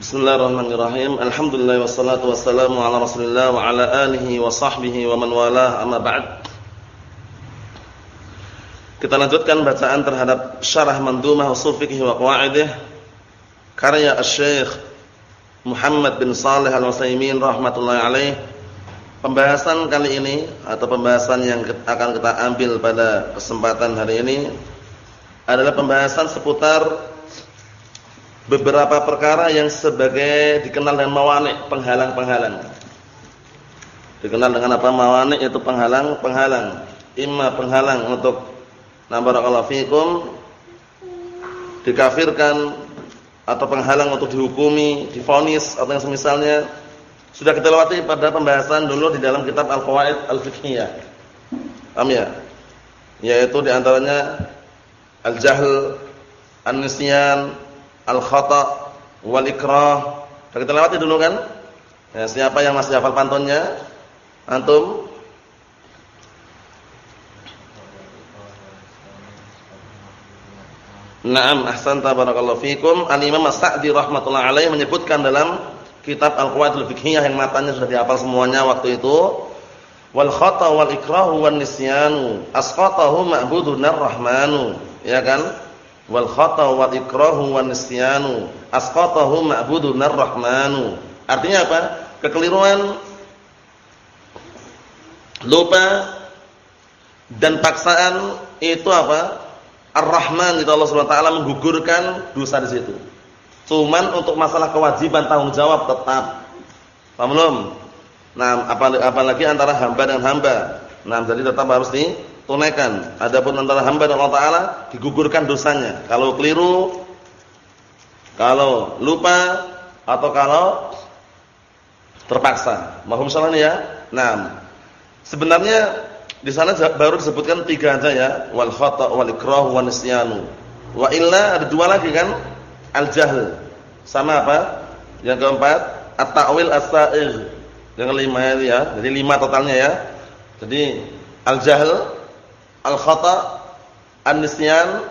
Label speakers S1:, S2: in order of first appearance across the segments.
S1: Bismillahirrahmanirrahim. Alhamdulillah wassalatu wassalamu ala Rasulillah wa ala alihi wa sahbihi wa man walah. Amma ba'd. Kita lanjutkan bacaan terhadap Syarah Mandhumah Ushul Fiqh wa Qawaidih karya Asy-Syaikh Muhammad bin Shalih Al-Utsaimin rahimatullah alaih. Pembahasan kali ini atau pembahasan yang akan kita ambil pada kesempatan hari ini adalah pembahasan seputar beberapa perkara yang sebagai dikenal dengan mawani, penghalang-penghalang. Dikenal dengan apa? Mawani itu penghalang-penghalang. Imma penghalang untuk na barakallahu fikum dikafirkan atau penghalang untuk dihukumi, difonis atau yang semisalnya. Sudah kita lewati pada pembahasan dulu di dalam kitab Al-Qawaid Al-Fiqhiyah. Paham ya? Yaitu di antaranya al-jahl, an-nisyan, al-khata' wal ikrah. Sudah kita lewati dulu kan? Ya, siapa yang masih hafal pantunnya? Antum? Naam, ahsanta barakallahu fikum. Al-Imam As-Sa'di rahimatullah alaih menyebutkan dalam kitab Al-Qawaidul Fiqhiyah yang matanya sudah dihafal semuanya waktu itu. Wal khata wal ikrahu wan nisyanu asqatahu ma'budun ar-rahmanu. Ya kan? Wal khata wal ikrahu wan nisyanu asqatahu ma'budun ar-rahmanu. Artinya apa? Kekeliruan lupa dan paksaan itu apa? Ar-Rahman itu Allah Subhanahu wa taala menggugurkan dosa di situ. Cuman untuk masalah kewajiban tanggung jawab tetap. Paham belum? Nah, apalagi antara hamba dengan hamba. Nah, jadi tetap harus di tunaikan. Adapun antara hamba dan Allah Taala digugurkan dosanya. Kalau keliru, kalau lupa atau kalau terpaksa. Mohon salah ya. Nah, sebenarnya di sana baru disebutkan tiga aja ya, wal khata' wal ikrah wa nisyanu. Wa illa ada dua lagi kan? Al jahl. Sama apa? Yang keempat, at-ta'wil as-sa'ir. Yang kelima ya. Jadi lima totalnya ya. Jadi al jahl al-khata, an-nisyan,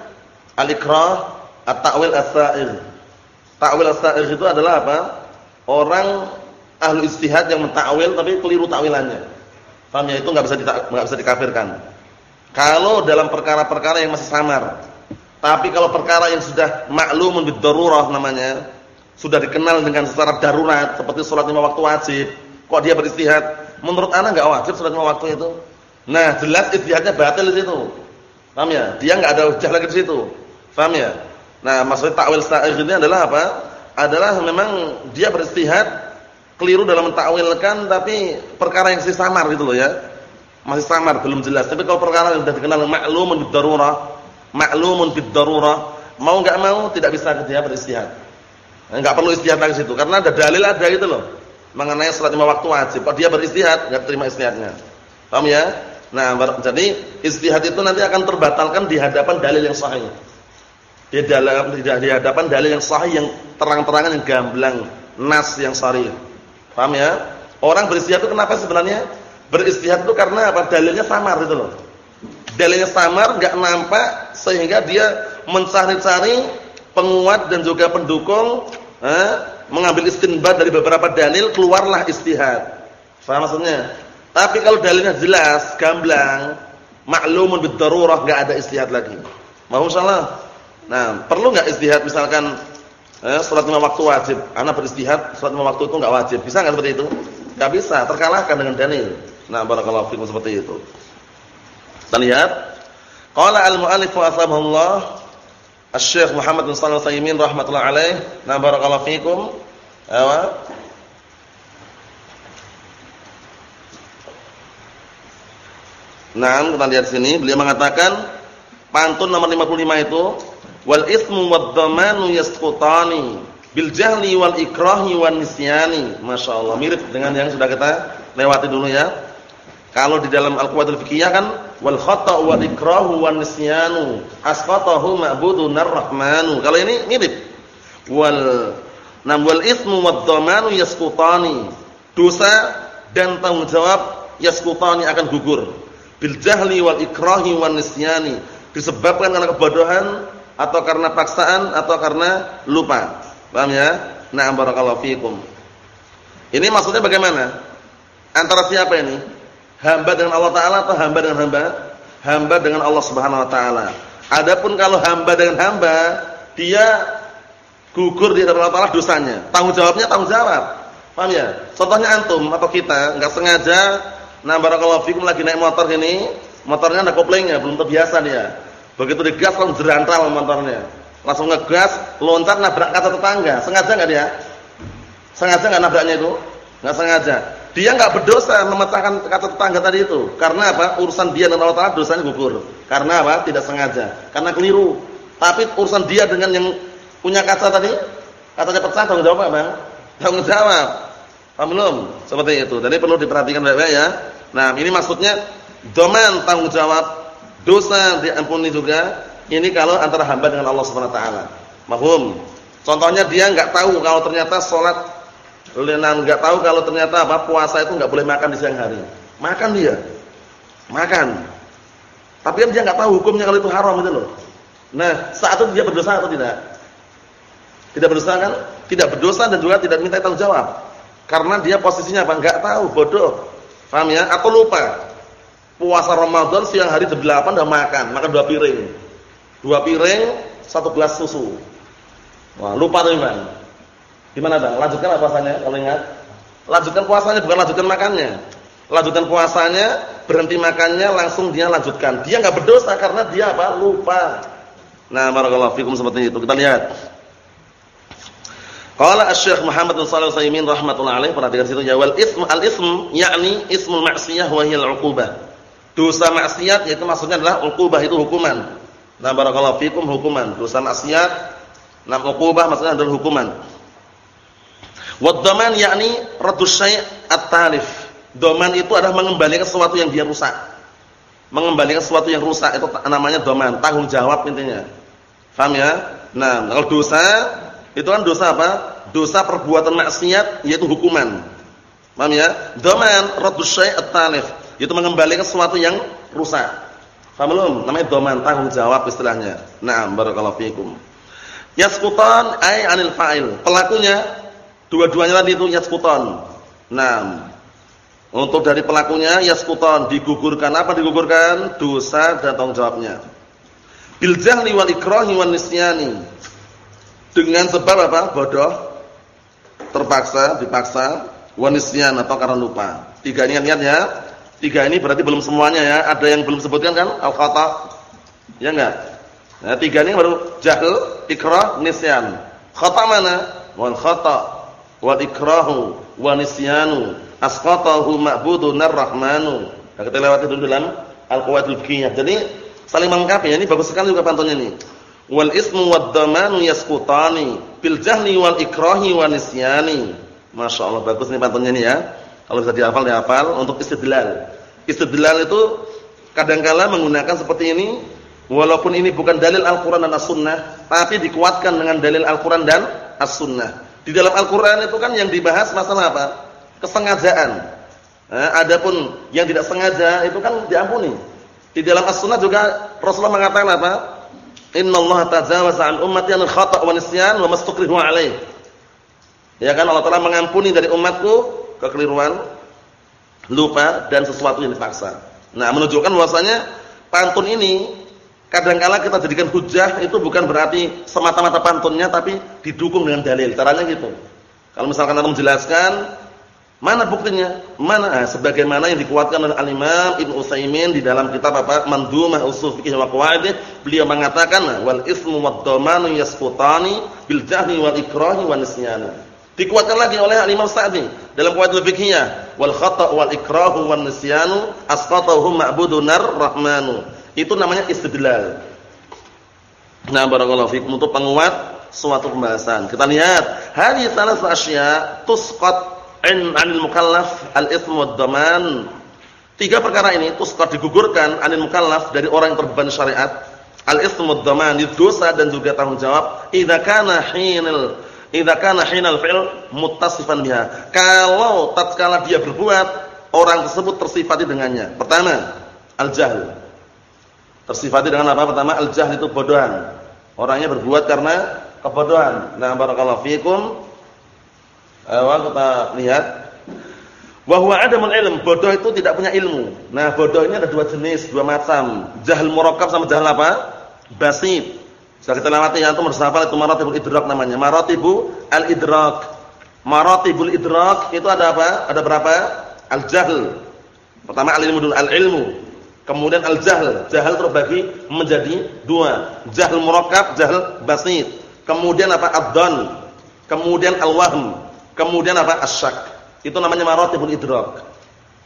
S1: al-ikrah, at-ta'wil as-sa'ir. Ta'wil as-sa'ir itu adalah apa? Orang ahlu istihad yang mentakwil tapi keliru takwilannya. Paham ya? Itu enggak bisa dikafirkan. Kalau dalam perkara-perkara yang masih samar. Tapi kalau perkara yang sudah maklumun bid darurah namanya, sudah dikenal dengan secara darurat seperti salat lima waktu wajib, kok dia beristihad? Menurut ana enggak wajib salat lima waktu itu? Nah, jelas ijtihadnya batil di situ. Paham ya? Dia enggak ada hujjah lagi di situ. Paham ya? Nah, maksudnya takwil sa'ir ini adalah apa? Adalah memang dia beristihad keliru dalam mentakwilkan tapi perkara yang masih samar gitu loh ya. Masih samar, belum jelas. Tapi kalau perkara yang sudah dikenal ma'lumun bid darurah, ma'lumun bid darurah, mau enggak mau tidak bisa dia beristihad. Enggak perlu istihad lagi situ karena ada dalil ada gitu loh. Mengenai salat lima waktu wajib. Kalau dia beristihad, enggak terima istihadnya. Paham ya? Nah, jadi istihad itu nanti akan terbatalkan di hadapan dalil yang sahih. Di dalam tidak di hadapan dalil yang sahih yang terang-terangan yang gamblang, nas yang sahih. Paham ya? Orang beristihad itu kenapa sebenarnya? Beristihad itu karena apa? Dalilnya samar gitu loh. Dalilnya samar enggak nampak sehingga dia mencari-cari penguat dan juga pendukung eh, mengambil istinbat dari beberapa dalil keluarlah istihad. Paham maksudnya? Tapi kalau dalilnya jelas, gamblang, maklumun bid darurah enggak ada istihad lagi. Mau salah. Nah, perlu enggak istihad misalkan eh, salat lima waktu wajib. Anak beristihad salat lima waktu itu enggak wajib. Bisa enggak seperti itu? Enggak bisa, terkalahkan dengan dalil. Nah, barakallahu fikum seperti itu. Kita lihat. Qala al-mu'allif wa asbahullah Asy-Syaikh Muhammad bin Shalih Al-Utsaimin rahimatullah alaih. Nah, barakallahu fikum. Awa. Nah, kita lihat sini beliau mengatakan pantun nomor 55 itu wal ismu wad dhamanu yasqutani bil jahli wal ikrahi wan nisyani. Masyaallah mirip dengan yang sudah kita lewati dulu ya. Kalau di dalam Al-Qawaidul Fiqhiyah kan wal khata' wal ikrahu wan nisyanu asqatahu ma'budun ar-rahmanu. Kalau ini mirip. Wal nam wal ismu wad dhamanu yasqutani. Dosa dan tanggung jawab yasqutani akan gugur bil jahli wal ikrahi wan nisyani disebabkan karena kebodohan atau karena paksaan atau karena lupa. Paham ya? Na'am barakallahu fikum. Ini maksudnya bagaimana? Antara siapa ini? Hamba dengan Allah taala atau hamba dengan hamba? Hamba dengan Allah Subhanahu wa taala. Adapun kalau hamba dengan hamba, dia gugur di hadapan Allah taala dosanya. Tanggung jawabnya tanggung jawab. Paham ya? Contohnya antum atau kita enggak sengaja nah barakallahu fikum lagi naik motor ini, motornya ada koplingnya, belum terbiasa dia. Begitu digas langsung jerantral motornya. Langsung ngegas, loncat nabrak kaca tetangga. Sengaja enggak dia? Sengaja enggak nabraknya itu? Enggak sengaja. Dia enggak berdosa memecahkan kaca tetangga tadi itu. Karena apa? Urusan dia dengan Allah Taala dosanya gugur. Karena apa? Tidak sengaja. Karena keliru. Tapi urusan dia dengan yang punya kaca tadi, kacanya pecah tanggung jawab apa, Bang? Tanggung jawab. Paham belum? Seperti itu. Jadi perlu diperhatikan baik-baik ya. Nah, ini maksudnya doman tanggung jawab dosa diampuni juga. Ini kalau antara hamba dengan Allah Subhanahu wa taala. Mahum. Contohnya dia enggak tahu kalau ternyata salat Lenan enggak tahu kalau ternyata apa puasa itu enggak boleh makan di siang hari. Makan dia. Makan. Tapi kan dia enggak tahu hukumnya kalau itu haram itu loh. Nah, saat itu dia berdosa atau tidak? Tidak berdosa kan? Tidak berdosa dan juga tidak minta tanggung jawab. Karena dia posisinya apa? Enggak tahu, bodoh. Paham ya? Atau lupa. Puasa Ramadan siang hari jam 8 udah makan, makan dua piring. Dua piring, satu gelas susu. Wah, lupa tuh, Bang. Gimana bang? Lanjutkan puasanya kalau ingat? Lanjutkan puasanya bukan lanjutkan makannya. Lanjutkan puasanya, berhenti makannya, langsung dia lanjutkan. Dia nggak berdosa karena dia apa? Lupa. Nah, barakallahu fikum seperti itu. Kita lihat. Qala Asy-Syaikh Muhammad bin Shalih rahimatullah alaih perhatikan situ ya wal ism al ism yakni ismul ma'siyah wa hiya al-'uqubah. Dosa maksiat yaitu maksudnya adalah uqubah itu hukuman. Nah barakallahu fikum hukuman. Dosa maksiat nah uqubah maksudnya adalah hukuman. Wad-dhaman yakni radus syai' at-talif. Dhaman itu adalah mengembalikan sesuatu yang dia rusak. Mengembalikan sesuatu yang rusak itu namanya dhaman, tanggung jawab intinya. Paham ya? Nah, kalau dosa itu kan dosa apa? Dosa perbuatan maksiat yaitu hukuman. Paham ya? Dhaman radus syai' at-talif, itu mengembalikan sesuatu yang rusak. Paham belum? Namanya dhaman, tanggung jawab istilahnya. Naam, barakallahu fikum. Yasqutan ay 'anil fa'il. Pelakunya Dua-duanya tadi itu yaskuton. Nah, untuk dari pelakunya yaskuton digugurkan apa digugurkan? Dosa dan tanggung jawabnya. Bil jahli wal ikrahi wan nisyani. Dengan sebab apa? Bodoh, terpaksa, dipaksa, wan nisyan atau karena lupa. Tiga ini ingat ya. Tiga ini berarti belum semuanya ya. Ada yang belum sebutkan kan? Al khata. Ya enggak? Nah, tiga ini baru jahl, ikrah, nisyan. Khata mana? Wal khata wal ikrahu wa nisyanu asqatahu ma'budun ar-rahmanu. Nah, kita lewati dulu dalam fiqhiyah. Jadi saling melengkapi. Ini bagus sekali juga pantunnya ini. Wal ismu wad damanu yasqutani bil jahli wal ikrahi wa nisyani. Masya Allah bagus nih pantunnya ini ya. Kalau bisa dihafal dihafal untuk istidlal. Istidlal itu kadangkala menggunakan seperti ini walaupun ini bukan dalil Al-Qur'an dan As-Sunnah, tapi dikuatkan dengan dalil Al-Qur'an dan As-Sunnah. Di dalam Al-Qur'an itu kan yang dibahas masalah apa? Kesengajaan. Nah, adapun yang tidak sengaja itu kan diampuni. Di dalam As-Sunnah juga Rasulullah mengatakan apa? Innallaha tajawaza an ummati al khata' wa nisyan wa alaih. Ya kan Allah Taala mengampuni dari umatku kekeliruan, lupa dan sesuatu yang dipaksa. Nah, menunjukkan bahwasanya pantun ini Kadangkala kita jadikan hujah itu bukan berarti semata-mata pantunnya tapi didukung dengan dalil. Caranya gitu. Kalau misalkan Anda menjelaskan mana buktinya? Mana? Nah, sebagaimana yang dikuatkan oleh Al-Imam Ibnu Utsaimin di dalam kitab apa? Mandhumah Ushul Fiqh wa Qawaid, beliau mengatakan wal ismu wad dhamanu yasqutani bil jahli wal ikrahi wan nisyan. Dikuatkan lagi oleh Al-Imam Sa'di dalam Qawaidul Fiqhiyah wal khata' wal ikrahu wan nisyanu asqatahu ma'budunar rahmanu. Itu namanya istidlal. Nah, barakallahu fikum untuk penguat suatu pembahasan. Kita lihat, hadis salah asya tusqat in 'anil mukallaf wad-daman. Tiga perkara ini tusqat digugurkan 'anil mukallaf dari orang yang terbeban syariat. Al-itsm wad-daman dosa dan juga tanggung jawab idza kana hinal idza kana hinal fi'l muttasifan biha. Kalau tatkala dia berbuat, orang tersebut tersifati dengannya. Pertama, al-jahl Tersifati dengan apa? Pertama al-jahl itu bodohan. Orangnya berbuat karena kebodohan. Nah, barakallahu fikum. Ayo kita lihat. Bahwa adamul ilm, bodoh itu tidak punya ilmu. Nah, bodoh ini ada dua jenis, dua macam. Jahil murakkab sama jahil apa? Basit. Sudah kita lewati ya, itu bersama itu maratibul idrak namanya. Maratibu al-idrak. Maratibul idrak itu ada apa? Ada berapa? Al-jahl. Pertama al-ilmu dulu, al-ilmu. Kemudian al-jahl. Jahl terbagi menjadi dua. Jahl murakkab, jahl basit. Kemudian apa? Ad-dhan. Kemudian al-wahm Kemudian apa? Asyak. Itu namanya maratibul idrak.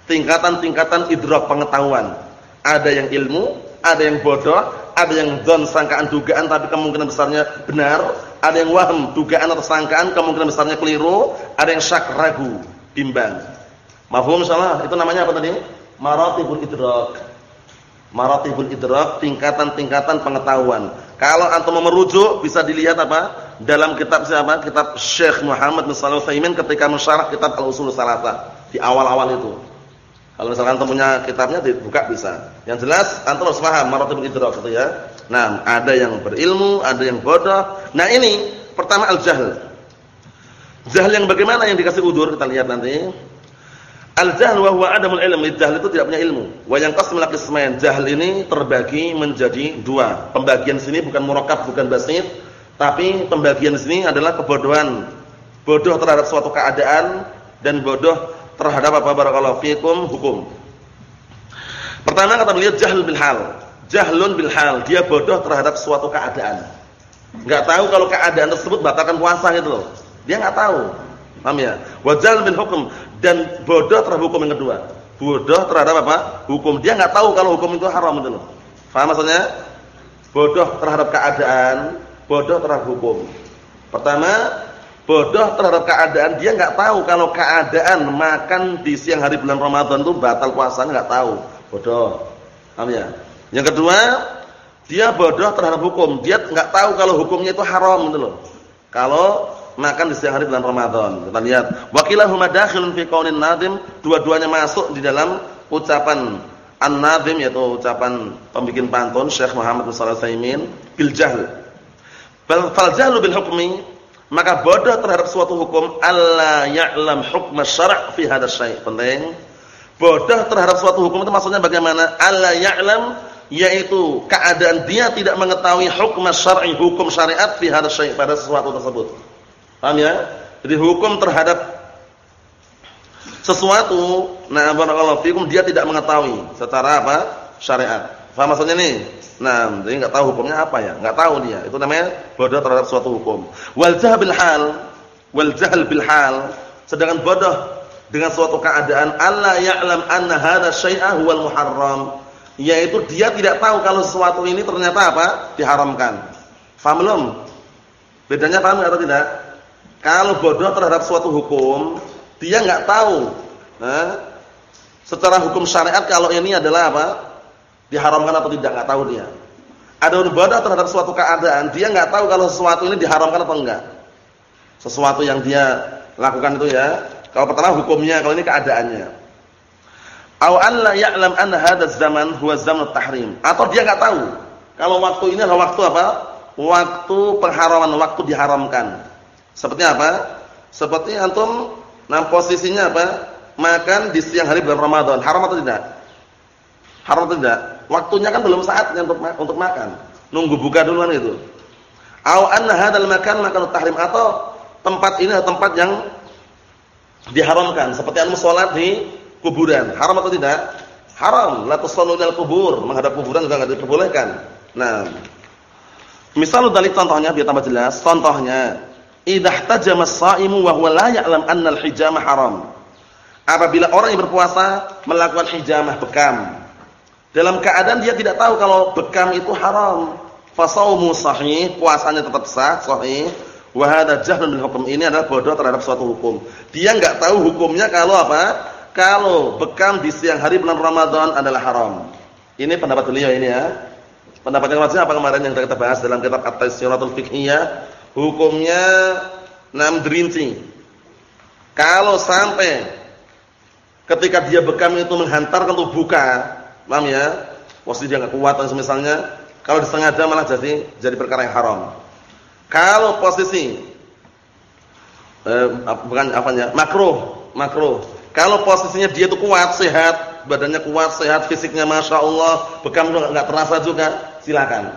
S1: Tingkatan-tingkatan idrak pengetahuan. Ada yang ilmu, ada yang bodoh, ada yang don sangkaan dugaan tapi kemungkinan besarnya benar, ada yang waham dugaan atau sangkaan kemungkinan besarnya keliru, ada yang syak ragu, bimbang. Mafhum salah? Itu namanya apa tadi? Maratibul idrak. Maratibul idrak, tingkatan-tingkatan pengetahuan. Kalau antum merujuk bisa dilihat apa? Dalam kitab siapa? Kitab Syekh Muhammad bin Shalih Utsaimin ketika mensyarah kitab Al-Usul Salatah di awal-awal itu. Kalau misalkan antum punya kitabnya dibuka bisa. Yang jelas antum harus paham maratibul idrak gitu ya. Nah, ada yang berilmu, ada yang bodoh. Nah, ini pertama al-jahl. Jahl yang bagaimana yang dikasih udur kita lihat nanti. Al-jahl wa huwa adamul ilm. Jahl itu tidak punya ilmu. Wa yang qasmul qismain. Jahl ini terbagi menjadi dua. Pembagian sini bukan murakkab, bukan basit tapi pembagian sini adalah kebodohan. Bodoh terhadap suatu keadaan dan bodoh terhadap apa barakallahu fikum hukum. Pertama kata beliau jahl bil hal. Jahlun bil hal, dia bodoh terhadap suatu keadaan. Enggak tahu kalau keadaan tersebut batalkan puasa gitu loh. Dia enggak tahu. Paham ya? Wa jahl bil hukum dan bodoh terhadap hukum yang kedua. Bodoh terhadap apa? Hukum. Dia enggak tahu kalau hukum itu haram gitu loh. Paham maksudnya? Bodoh terhadap keadaan, bodoh terhadap hukum. Pertama, bodoh terhadap keadaan, dia nggak tahu kalau keadaan makan di siang hari bulan Ramadan itu batal puasanya nggak tahu. Bodoh. Paham ya? Yang kedua, dia bodoh terhadap hukum. Dia nggak tahu kalau hukumnya itu haram gitu loh. Kalau makan di siang hari bulan Ramadan. Kita lihat, wakilahuma dakhilun fi qaulin nadim, dua-duanya masuk di dalam ucapan An-Nadim yaitu ucapan pembikin pantun Syekh Muhammad bin Shalih Utsaimin bil jahl Fal jahlu bil hukmi maka bodoh terhadap suatu hukum alla ya'lam hukm syara' fi hadzal syai'. Penting. Bodoh terhadap suatu hukum itu maksudnya bagaimana? Alla ya'lam yaitu keadaan dia tidak mengetahui hukum syar'i, hukum syariat fi hadzal syai' pada sesuatu tersebut. Paham ya? Jadi hukum terhadap sesuatu, nah barakallahu fikum dia tidak mengetahui secara apa? syariat. Paham maksudnya nih? Nah, jadi enggak tahu hukumnya apa ya? Enggak tahu dia. Itu namanya bodoh terhadap suatu hukum. Wal jahl bil hal, wal jahl bil hal, sedangkan bodoh dengan suatu keadaan Allah ya'lam anna hadza syai'a huwal muharram, yaitu dia tidak tahu kalau sesuatu ini ternyata apa? diharamkan. Paham belum? Bedanya paham atau tidak? Kalau bodoh terhadap suatu hukum, dia enggak tahu. Nah, secara hukum syariat kalau ini adalah apa? Diharamkan atau tidak nggak tahu dia. Ada ibadah terhadap suatu keadaan, dia nggak tahu kalau sesuatu ini diharamkan atau enggak. Sesuatu yang dia lakukan itu ya. Kalau pertama hukumnya, kalau ini keadaannya. Aw an la ya'lam anna zaman huwa zaman tahrim. Atau dia nggak tahu kalau waktu ini adalah waktu apa? Waktu pengharaman, waktu diharamkan. Seperti apa? Seperti antum nah posisinya apa? Makan di siang hari bulan Ramadan. Haram atau tidak? Haram atau tidak? Waktunya kan belum saatnya untuk untuk makan. Nunggu buka duluan itu. Au anna hadzal makan makan tahrim atau tempat ini adalah tempat yang diharamkan seperti anu salat di kuburan. Haram atau tidak? Haram. La tusallu al kubur, menghadap kuburan juga enggak diperbolehkan. Nah, misal dari contohnya biar tambah jelas. Contohnya, idza tajama as-saimu wa huwa la ya'lam anna al-hijama haram. Apabila orang yang berpuasa melakukan hijamah bekam, dalam keadaan dia tidak tahu kalau bekam itu haram. Fasaumu sahih, puasanya tetap sah, sahih. Wa hadza jahlun bil hukum. Ini adalah bodoh terhadap suatu hukum. Dia enggak tahu hukumnya kalau apa? Kalau bekam di siang hari bulan Ramadan adalah haram. Ini pendapat beliau ini ya. Pendapat yang apa kemarin yang kita bahas dalam kitab At-Tasyiratul Fiqhiyah, hukumnya enam derinci. Kalau sampai ketika dia bekam itu menghantarkan buka, Paham ya? Posisi dia enggak kuat dan semisalnya, kalau disengaja malah jadi jadi perkara yang haram. Kalau posisi eh, bukan apanya? Makruh, makruh. Kalau posisinya dia itu kuat, sehat, badannya kuat, sehat, fisiknya masya Allah, bekam nggak terasa juga, silakan.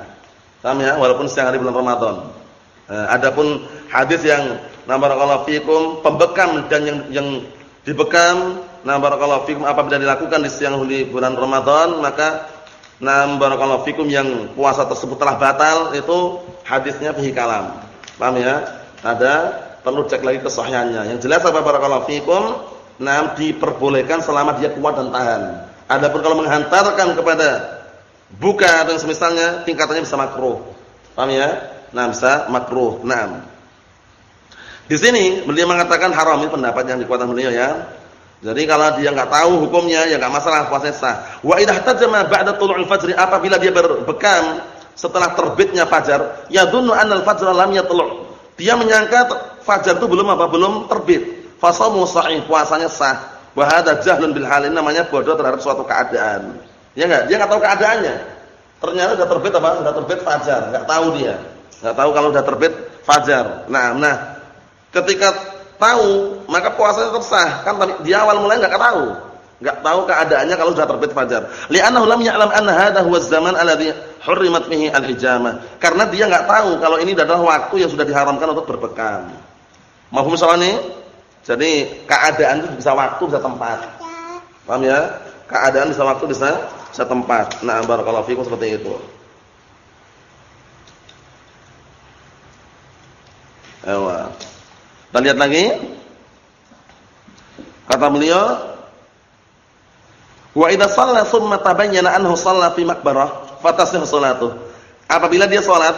S1: Paham ya? Walaupun siang hari bulan Ramadan. Eh, adapun hadis yang na barakallahu fikum pembekam dan yang yang dibekam na barakallahu fikum apabila dilakukan di siang hari bulan Ramadan, maka na barakallahu fikum yang puasa tersebut telah batal itu hadisnya fihi kalam. Paham ya? Ada perlu cek lagi kesahihannya. Yang jelas apa barakallahu fikum Nah, diperbolehkan selama dia kuat dan tahan. Adapun kalau menghantarkan kepada buka dan semisalnya tingkatannya bisa makruh. Paham ya? Nah, bisa makruh. Nah. Di sini beliau mengatakan haram ini pendapat yang dikuatkan beliau ya. Jadi kalau dia enggak tahu hukumnya ya enggak masalah puasanya sah. Wa idza tajama ba'da tulu'il fajr apabila dia berbekam setelah terbitnya fajar, yadhunnu anna al-fajr lam yatlu'. Dia menyangka fajar itu belum apa? Belum terbit. Fasamu sahih, puasanya sah. Wa hadza jahlun bil halin namanya bodoh terhadap suatu keadaan. Ya enggak? Dia enggak tahu keadaannya. Ternyata sudah terbit apa? Sudah terbit fajar, enggak tahu dia. Enggak tahu kalau sudah terbit fajar. Nah, nah. Ketika tahu, maka puasanya tetap sah. Kan di awal mulai enggak tahu. Enggak tahu keadaannya kalau sudah terbit fajar. Li'annahu lam ya'lam anna hadha huwa zaman alladhi hurrimat fihi al-hijamah. Karena dia enggak tahu kalau ini adalah waktu yang sudah diharamkan untuk berbekam. Soal ini? Jadi keadaan itu bisa waktu, bisa tempat. Paham ya? Keadaan bisa waktu, bisa bisa tempat. Nah, barakallahu fikum seperti itu. Ewa. Kita lihat lagi. Kata beliau, "Wa idza shalla tsumma tabayyana annahu shalla fi maqbarah, fatasih salatuh." Apabila dia salat,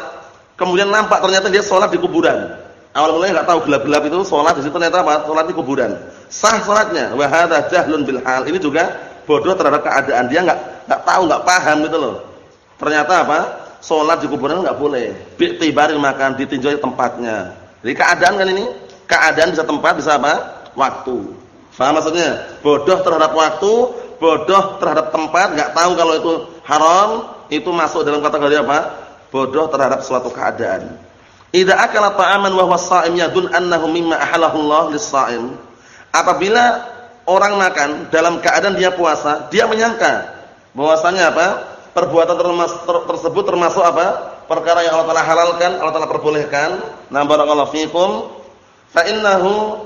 S1: kemudian nampak ternyata dia salat di kuburan. Awal mulanya enggak tahu gelap-gelap itu salat di situ ternyata apa? Salat di kuburan. Sah salatnya. Wa hadza jahlun bil hal. Ini juga bodoh terhadap keadaan. Dia enggak enggak tahu, enggak paham gitu loh. Ternyata apa? Salat di kuburan enggak boleh. Bi'tibaril makan ditinjau tempatnya. Jadi keadaan kan ini, keadaan bisa tempat, bisa apa? Waktu. Faham maksudnya? Bodoh terhadap waktu, bodoh terhadap tempat, enggak tahu kalau itu haram, itu masuk dalam kategori apa? Bodoh terhadap suatu keadaan. Idza akala ta'aman wa huwa sha'im yadun annahu mimma ahalahu Allah. Apabila orang makan dalam keadaan dia puasa, dia menyangka bahwasanya apa? Perbuatan tersebut termasuk apa? Perkara yang Allah Taala halalkan, Allah Taala perbolehkan. Na barakallahu fikum. Fa innahu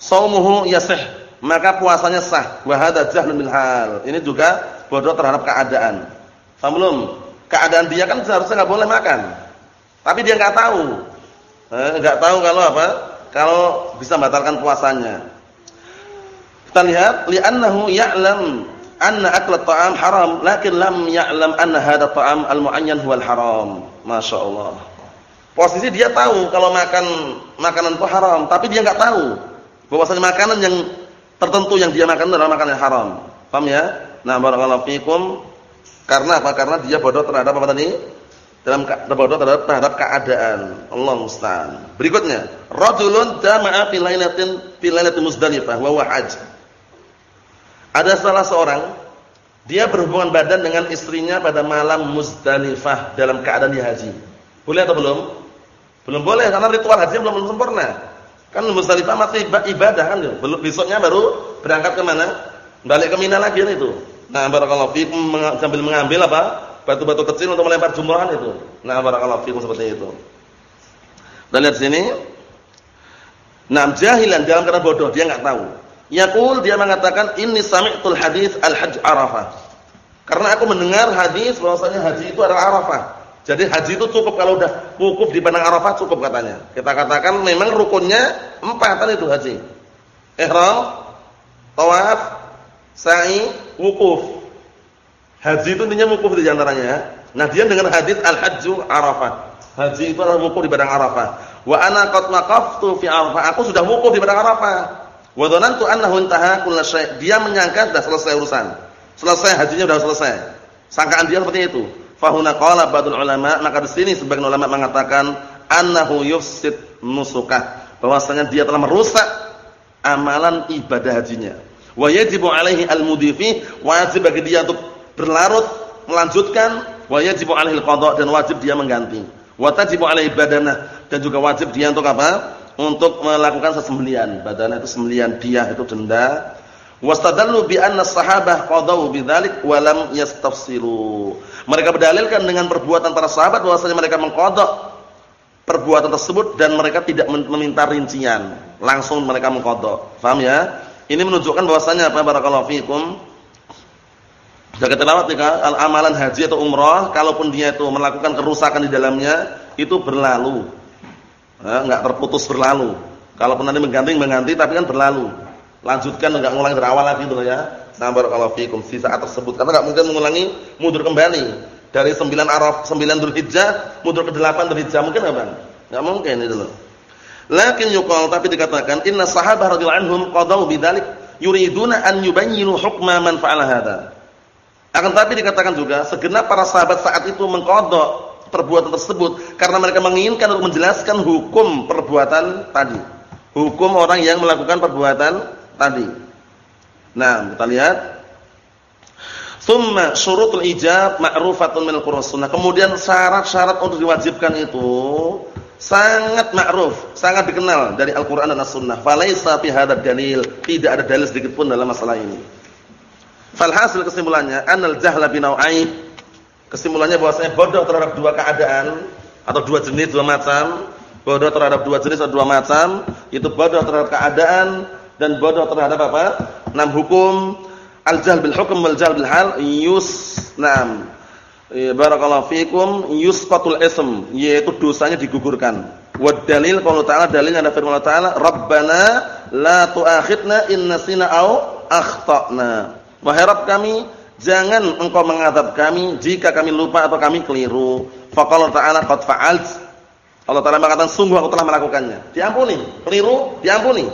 S1: shaumuhu yasih. Maka puasanya sah. Wa hadza jahlun bil hal. Ini juga bodoh terhadap keadaan. Paham belum? Keadaan dia kan seharusnya enggak boleh makan. Tapi dia nggak tahu. Eh, nggak tahu kalau apa? Kalau bisa membatalkan puasanya. Kita lihat li'annahu ya'lam anna akla ta'am haram lakin lam ya'lam anna hadha ta'am al-mu'ayyan huwal haram. Masyaallah. Posisi dia tahu kalau makan makanan itu haram, tapi dia nggak tahu bahwasanya makanan yang tertentu yang dia makan adalah makanan yang haram. Paham ya? Nah, barakallahu fikum. Karena apa? Karena dia bodoh terhadap apa tadi? dalam terbodoh terhadap, terhadap keadaan. Allah musta'an. Berikutnya, rajulun jama'a fi lailatin fi lailatin Muzdalifah wa haj. Ada salah seorang dia berhubungan badan dengan istrinya pada malam Muzdalifah dalam keadaan dia haji. Boleh atau belum? Belum boleh karena ritual haji belum, sempurna. Kan Muzdalifah masih ibadah kan belum besoknya baru berangkat ke mana? Balik ke Mina lagi kan itu. Nah, barakallahu fiikum sambil mengambil apa? batu-batu kecil untuk melempar jumrohan itu. Nah, barakallahu fikum seperti itu. Dan lihat sini. Nah, jahilan dalam keadaan bodoh, dia enggak tahu. Yaqul dia mengatakan ini sami'tul hadis al-hajj Arafah. Karena aku mendengar hadis bahwasanya haji itu adalah Arafah. Jadi haji itu cukup kalau udah wukuf di padang Arafah cukup katanya. Kita katakan memang rukunnya empat kan itu haji. Ihram, tawaf, sa'i, wukuf. Haji itu intinya wukuf di antaranya. Nah, dia dengan hadis al-hajju Arafah. Haji itu adalah wukuf di padang Arafah. Wa ana qad waqaftu fi Arafah. Aku sudah wukuf di padang Arafah. Wa dhanantu annahu intaha kullu. Dia menyangka sudah selesai urusan. Selesai hajinya sudah selesai. Sangkaan dia seperti itu. Fahuna qala ba'dul ulama, maka di sini sebagian ulama mengatakan annahu yufsid nusukah. Bahwasanya dia telah merusak amalan ibadah hajinya. Wa yajibu alaihi al-mudifi, wajib bagi dia untuk berlarut melanjutkan wa yajibu alaihi qada dan wajib dia mengganti wa tajibu alaihi badanah dan juga wajib dia untuk apa untuk melakukan sesembelian. Badana itu sembelian, dia itu denda. Wastadallu bi anna sahabah qadau bidzalik wa lam yastafsilu. Mereka berdalilkan dengan perbuatan para sahabat bahwasanya mereka mengqadha perbuatan tersebut dan mereka tidak meminta rincian. Langsung mereka mengqadha. Paham ya? Ini menunjukkan bahwasanya apa barakallahu fikum Jaga tilawat nih amalan haji atau umrah, kalaupun dia itu melakukan kerusakan di dalamnya, itu berlalu. Nah, enggak terputus berlalu. Kalaupun nanti mengganti mengganti tapi kan berlalu. Lanjutkan enggak ngulangi dari awal lagi gitu ya. Nah, barakallahu fikum saat tersebut karena enggak mungkin mengulangi mundur kembali. Dari 9 Araf 9 Dzulhijjah mundur ke 8 Dzulhijjah mungkin Bang? Enggak mungkin itu loh. Lakin yuqal tapi dikatakan inna sahabah radhiyallahu anhum qadau bidzalik yuriduna an yubayyinu hukma man fa'ala hadza. Akan tapi dikatakan juga segenap para sahabat saat itu mengkodok perbuatan tersebut karena mereka menginginkan untuk menjelaskan hukum perbuatan tadi. Hukum orang yang melakukan perbuatan tadi. Nah, kita lihat. Tsumma syurutul ijab ma'rufatun min al-Qur'an sunnah. Kemudian syarat-syarat untuk diwajibkan itu sangat ma'ruf, sangat dikenal dari Al-Qur'an dan As-Sunnah. Falaisa fi hadzal dalil, tidak ada dalil sedikit pun dalam masalah ini. Falhasil kesimpulannya, anal jahla binau'ai. Kesimpulannya bahwasanya bodoh terhadap dua keadaan atau dua jenis, dua macam. Bodoh terhadap dua jenis atau dua macam, itu bodoh terhadap keadaan dan bodoh terhadap apa? Enam hukum al-jahl bil hukm wal jahl bil hal yus nam. Barakallahu fikum yusqatul ism, yaitu dosanya digugurkan. Wa dalil kalau ta'ala dalilnya ada firman Allah Ta'ala, "Rabbana la tu'akhidna in nasina aw akhtana." Wahai Rabb kami, jangan engkau mengadab kami jika kami lupa atau kami keliru. Faqala ta'ala qad fa'alt. Allah Ta'ala mengatakan sungguh aku telah melakukannya. Diampuni, keliru diampuni.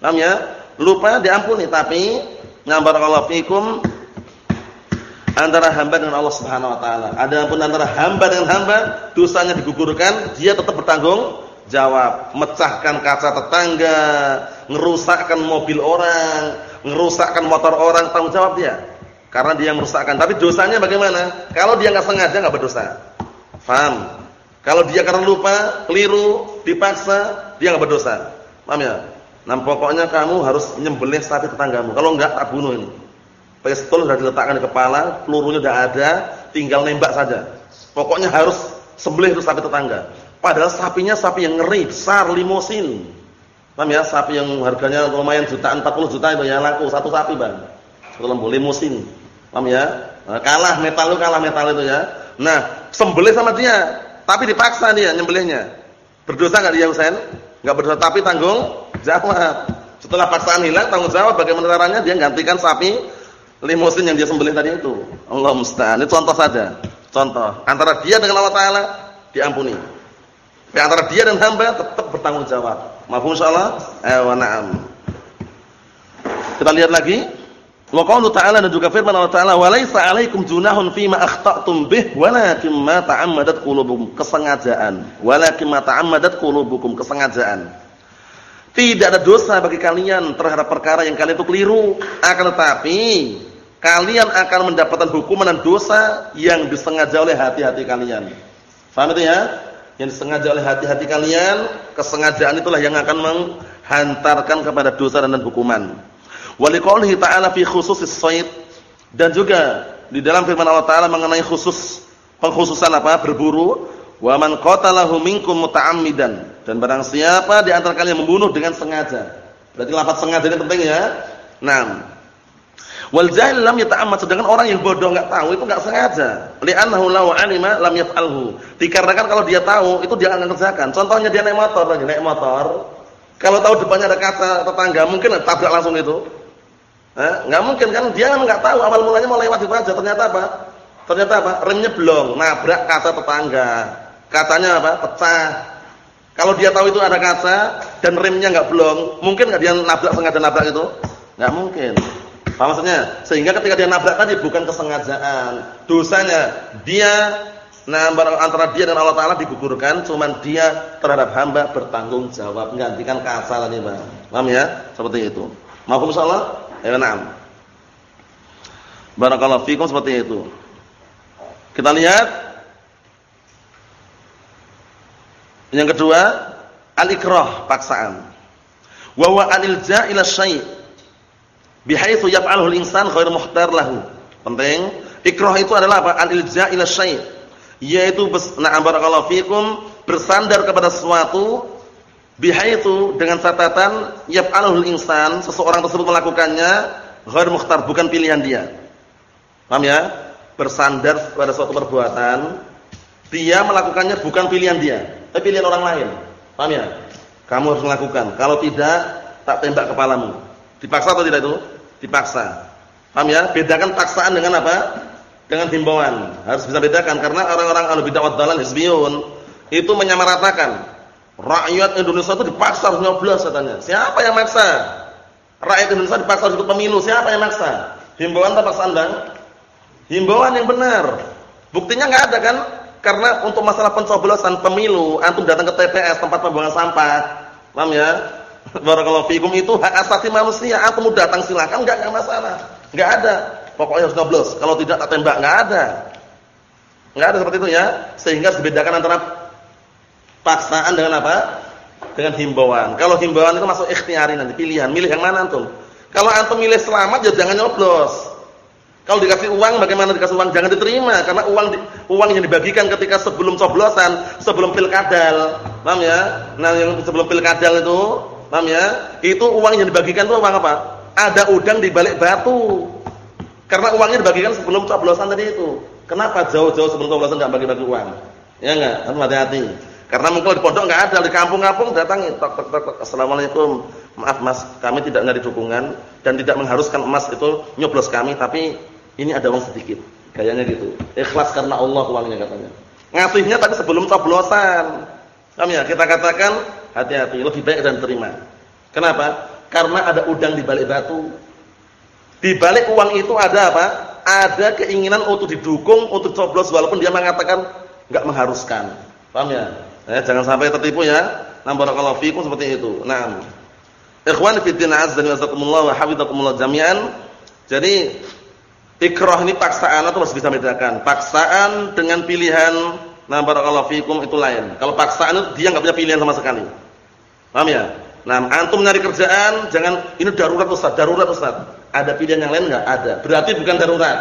S1: Paham ya? Lupa diampuni, tapi ngambarakallahu fikum antara hamba dengan Allah Subhanahu wa taala. Adapun antara hamba dengan hamba, dosanya digugurkan, dia tetap bertanggung jawab. Mecahkan kaca tetangga, ngerusakkan mobil orang, ngerusakkan motor orang tanggung jawab dia. Karena dia yang merusakkan. Tapi dosanya bagaimana? Kalau dia nggak sengaja nggak berdosa. Faham? Kalau dia karena lupa, keliru, dipaksa, dia nggak berdosa. Paham ya? Nah, pokoknya kamu harus nyembelih sapi tetanggamu. Kalau enggak tak bunuh ini. Pistol sudah diletakkan di kepala, pelurunya sudah ada, tinggal nembak saja. Pokoknya harus sembelih itu sapi tetangga. Padahal sapinya sapi yang ngeri, besar, limosin. Paham ya? Sapi yang harganya lumayan jutaan, 40 juta itu ya laku satu sapi, Bang. Satu lembu limusin. Paham ya? Nah, kalah metal itu kalah metal itu ya. Nah, sembelih sama dia, tapi dipaksa dia nyembelihnya. Berdosa enggak dia Husain? Enggak berdosa, tapi tanggung jawab. Setelah paksaan hilang, tanggung jawab bagaimana caranya dia gantikan sapi limusin yang dia sembelih tadi itu. Allah musta'an. Ini contoh saja. Contoh. Antara dia dengan Allah Taala diampuni. Di antara dia dan hamba tetap bertanggung jawab. Mafhum insyaallah? Eh wa. Kita lihat lagi. Wa qaulu ta'ala dan juga firman Allah Ta'ala, "Wa laisa 'alaikum junahun fima akhta'tum bih, walakin ma ta'ammadat qulubukum." Kesengajaan. Walakin ma ta'ammadat qulubukum, kesengajaan. Tidak ada dosa bagi kalian terhadap perkara yang kalian itu keliru, akan tetapi kalian akan mendapatkan hukuman dan dosa yang disengaja oleh hati-hati kalian. Faham itu ya? yang disengaja oleh hati-hati kalian, kesengajaan itulah yang akan menghantarkan kepada dosa dan hukuman. Waliqaulihi ta'ala fi khususis shayd dan juga di dalam firman Allah taala mengenai khusus pengkhususan apa? berburu, wa man qatalahu minkum muta'ammidan dan barang siapa di antara kalian membunuh dengan sengaja. Berarti lafaz sengaja ini penting ya. Nah, Wal jahil lam yata'ammad sedangkan orang yang bodoh enggak tahu itu enggak sengaja. Li'annahu law 'alima lam yaf'alhu. Dikarenakan kalau dia tahu itu dia akan kerjakan. Contohnya dia naik motor lagi, naik motor. Kalau tahu depannya ada kaca tetangga, mungkin tabrak langsung itu. Eh, enggak mungkin kan dia enggak tahu awal mulanya mau lewat itu aja. Ternyata apa? Ternyata apa? Remnya blong, nabrak kaca tetangga. Katanya apa? Pecah. Kalau dia tahu itu ada kaca dan remnya enggak blong, mungkin enggak dia nabrak sengaja nabrak itu? Enggak mungkin. Apa maksudnya? Sehingga ketika dia nabrak tadi bukan kesengajaan. Dosanya dia nah antara dia dan Allah taala digugurkan, cuman dia terhadap hamba bertanggung jawab menggantikan kaca tadi, Bang. Paham ya? Seperti itu. Mahfum insyaallah? Ya, na'am. Barakallahu fikum seperti itu. Kita lihat yang kedua, Al-ikrah, paksaan. Wa huwa al-ilja' ila syai' bihaitsu yaf'aluhu al-insan ghairu muhtar lahu. Penting, ikrah itu adalah apa? Al-ilja' ila syai' yaitu na'am barakallahu fikum bersandar kepada sesuatu bihaitsu dengan catatan yaf'aluhu al-insan seseorang tersebut melakukannya ghairu muhtar bukan pilihan dia. Paham ya? Bersandar pada suatu perbuatan dia melakukannya bukan pilihan dia, tapi pilihan orang lain. Paham ya? Kamu harus melakukan. Kalau tidak, tak tembak kepalamu. Dipaksa atau tidak itu? Dipaksa. Paham ya? Bedakan paksaan dengan apa? Dengan himbauan. Harus bisa bedakan karena orang-orang ahlu bidah wad dalal hizbiyun itu menyamaratakan. Rakyat Indonesia itu dipaksa harus nyoblos katanya. Siapa yang maksa? Rakyat Indonesia dipaksa harus ikut pemilu. Siapa yang maksa? Himbauan atau paksaan, Bang? Himbauan yang benar. Buktinya enggak ada kan? Karena untuk masalah pencoblosan pemilu, antum datang ke TPS tempat pembuangan sampah. Paham ya? Barakallahu fikum itu hak asasi manusia. Antum datang silakan enggak enggak masalah. Enggak ada. Pokoknya harus nyoblos. Kalau tidak tak tembak, enggak ada. Enggak ada seperti itu ya. Sehingga dibedakan antara paksaan dengan apa? Dengan himbauan. Kalau himbauan itu masuk ikhtiari nanti, pilihan, milih yang mana antum. Kalau antum milih selamat ya jangan nyoblos. Kalau dikasih uang bagaimana dikasih uang? Jangan diterima karena uang uang yang dibagikan ketika sebelum coblosan, sebelum pilkadal. Paham ya? Nah, yang sebelum pilkadal itu, paham ya? Itu uang yang dibagikan itu uang apa? Ada udang di balik batu. Karena uangnya dibagikan sebelum coblosan tadi itu. Kenapa jauh-jauh sebelum coblosan enggak bagi-bagi uang? Ya enggak? Harus hati-hati. Karena mungkin di pondok enggak ada, di kampung-kampung datangi tok tok tok Assalamualaikum. Maaf Mas, kami tidak nyari dukungan dan tidak mengharuskan emas itu nyoblos kami, tapi ini ada uang sedikit. Kayaknya gitu. Ikhlas karena Allah uangnya katanya. Ngasihnya tapi sebelum coblosan. Kami ya? Kita katakan hati-hati, lebih baik dan terima. Kenapa? Karena ada udang di balik batu. Di balik uang itu ada apa? Ada keinginan untuk didukung, untuk coblos walaupun dia mengatakan enggak mengharuskan. Paham ya? Eh, jangan sampai tertipu ya. Nah, barakallahu fikum seperti itu. Naam. Ikhwan fi din azza wa jalla wa jami'an. Jadi Ikrah ini paksaan atau harus bisa bedakan. Paksaan dengan pilihan nah barakallahu fikum itu lain. Kalau paksaan itu dia enggak punya pilihan sama sekali. Paham ya? Nah, antum nyari kerjaan jangan ini darurat Ustaz, darurat Ustaz. Ada pilihan yang lain enggak? Ada. Berarti bukan darurat.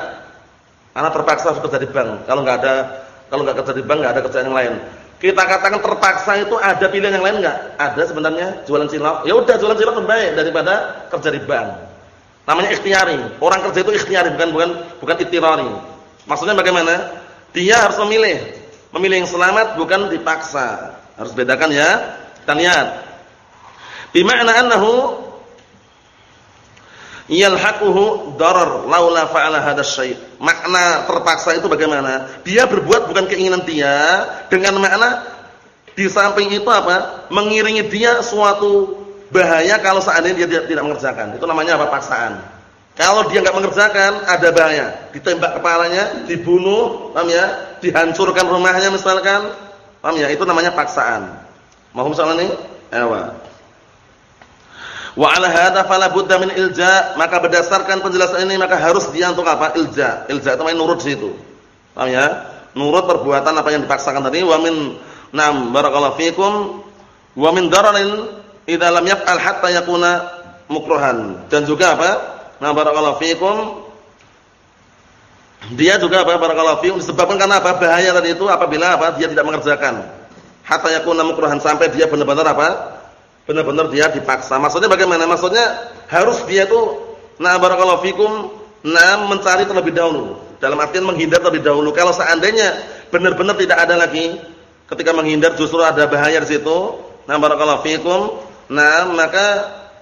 S1: Anak terpaksa harus kerja di bank. Kalau enggak ada kalau enggak kerja di bank enggak ada kerjaan yang lain. Kita katakan terpaksa itu ada pilihan yang lain enggak? Ada sebenarnya jualan cilok. Ya udah jualan cilok lebih baik daripada kerja di bank. Namanya ikhtiari. Orang kerja itu ikhtiari bukan bukan bukan itirari. Maksudnya bagaimana? Dia harus memilih. Memilih yang selamat bukan dipaksa. Harus bedakan ya. Kita lihat. Bima'na annahu yalhaquhu darar laula fa'ala hadzal syai'. Makna terpaksa itu bagaimana? Dia berbuat bukan keinginan dia dengan makna di samping itu apa? Mengiringi dia suatu bahaya kalau seandainya dia tidak mengerjakan. Itu namanya apa? Paksaan. Kalau dia nggak mengerjakan, ada bahaya. Ditembak kepalanya, dibunuh, paham ya? Dihancurkan rumahnya misalkan. Paham ya? Itu namanya paksaan. Mohon soal ini? Ewa. Wa 'ala hadza fala budda min ilja, maka berdasarkan penjelasan ini maka harus dia untuk apa? Ilja. Ilja itu main nurut situ. Paham ya? Nurut perbuatan apa yang dipaksakan tadi wa min nam barakallahu fikum wa min dararin idza lam yaf'al hatta yakuna mukruhan. Dan juga apa? Nah, barakallahu fikum dia juga apa barakallahu fikum disebabkan karena apa? Bahaya tadi itu apabila apa? Dia tidak mengerjakan. Hatta yakuna mukruhan sampai dia benar-benar apa? Benar-benar dia dipaksa. Maksudnya bagaimana? Maksudnya harus dia itu nah barakallahu fikum nah mencari terlebih dahulu. Dalam artian menghindar terlebih dahulu. Kalau seandainya benar-benar tidak ada lagi ketika menghindar justru ada bahaya di situ. Nah barakallahu fikum Nah, maka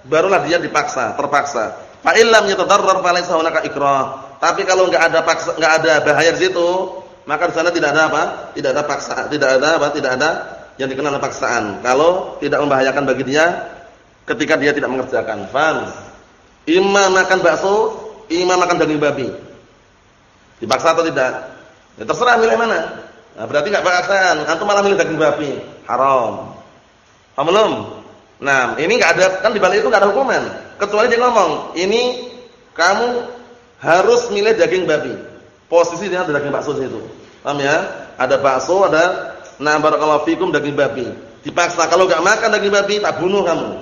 S1: barulah dia dipaksa, terpaksa. Fa illam yatadarrar fa laysa hunaka ikrah. Tapi kalau enggak ada paksa, enggak ada bahaya di situ, maka di sana tidak ada apa? Tidak ada paksa, tidak ada apa? Tidak ada yang dikenal paksaan. Kalau tidak membahayakan bagi dia ketika dia tidak mengerjakan. Faham? Imam makan bakso, imam makan daging babi. Dipaksa atau tidak? Ya terserah milih mana. Nah, berarti enggak paksaan. Antum malah milih daging babi. Haram. Paham belum? Nah, ini enggak ada kan di balik itu enggak ada hukuman. Kecuali dia ngomong, "Ini kamu harus milih daging babi." Posisi dia ada daging bakso situ. Paham ya? Ada bakso, ada nah barakallahu fikum daging babi. Dipaksa kalau enggak makan daging babi tak bunuh kamu.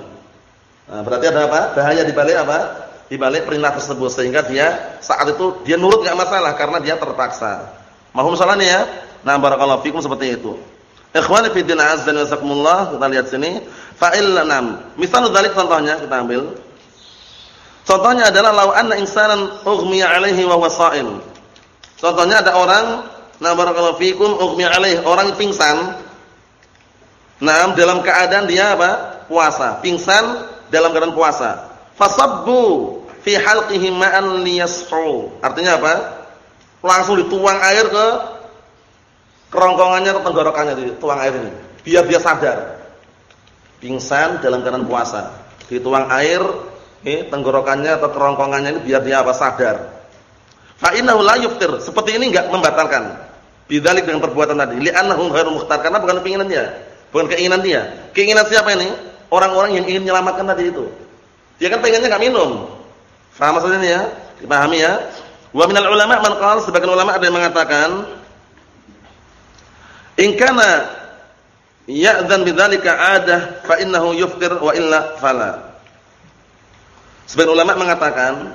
S1: Nah, berarti ada apa? Bahaya di balik apa? Di balik perintah tersebut sehingga dia saat itu dia nurut enggak masalah karena dia terpaksa. Mahum salahnya ya? Nah, barakallahu fikum seperti itu. Ikhwani fi din azza wa jazakumullah, kita lihat sini. Fa illam. Misal dzalik contohnya kita ambil. Contohnya adalah law anna insanan ughmiya alaihi wa huwa sha'im. Contohnya ada orang, na barakallahu fikum ughmiya alaihi, orang pingsan. Nah, dalam keadaan dia apa? Puasa. Pingsan dalam keadaan puasa. Fasabbu fi halqihi ma'an liyasfu. Artinya apa? Langsung dituang air ke kerongkongannya atau tenggorokannya dituang air ini. Biar dia sadar. Pingsan dalam keadaan puasa. Dituang air eh, tenggorokannya atau kerongkongannya ini biar dia apa sadar. Fa innahu la yuftir. Seperti ini enggak membatalkan. Bidzalik dengan perbuatan tadi. Li'annahu ghairu mukhtar karena bukan keinginan dia, bukan keinginan dia. Keinginan siapa ini? Orang-orang yang ingin menyelamatkan tadi itu. Dia kan pengennya enggak minum. Faham maksudnya ya? Dipahami ya? Wa minal ulama man sebagian ulama ada yang mengatakan in kana ya'dzan bidzalika 'adah fa innahu yuftir wa illa fala. Sebagian ulama mengatakan,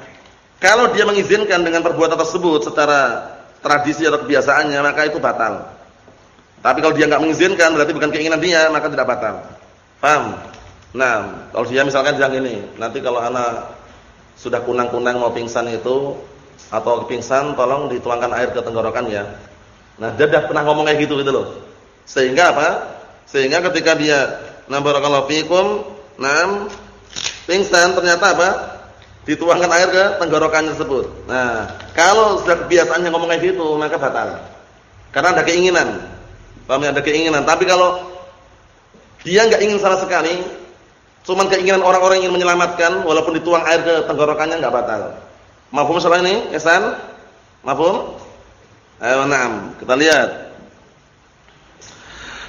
S1: kalau dia mengizinkan dengan perbuatan tersebut secara tradisi atau kebiasaannya, maka itu batal. Tapi kalau dia nggak mengizinkan, berarti bukan keinginan dia, maka tidak batal. Paham? Nah, kalau dia misalkan bilang ini, nanti kalau anak sudah kunang-kunang mau pingsan itu atau pingsan, tolong dituangkan air ke tenggorokan ya. Nah, dia pernah ngomong kayak gitu gitu loh. Sehingga apa? Sehingga ketika dia na barakallahu fikum, nam pingsan ternyata apa? Dituangkan air ke tenggorokannya tersebut. Nah, kalau sudah kebiasaannya ngomong kayak gitu, maka batal. Karena ada keinginan. Paham ya? Ada keinginan. Tapi kalau dia nggak ingin sama sekali, cuman keinginan orang-orang ingin menyelamatkan walaupun dituang air ke tenggorokannya nggak batal. Mafhum masalah ini, Ihsan? Mafhum? Ayo na'am, kita lihat.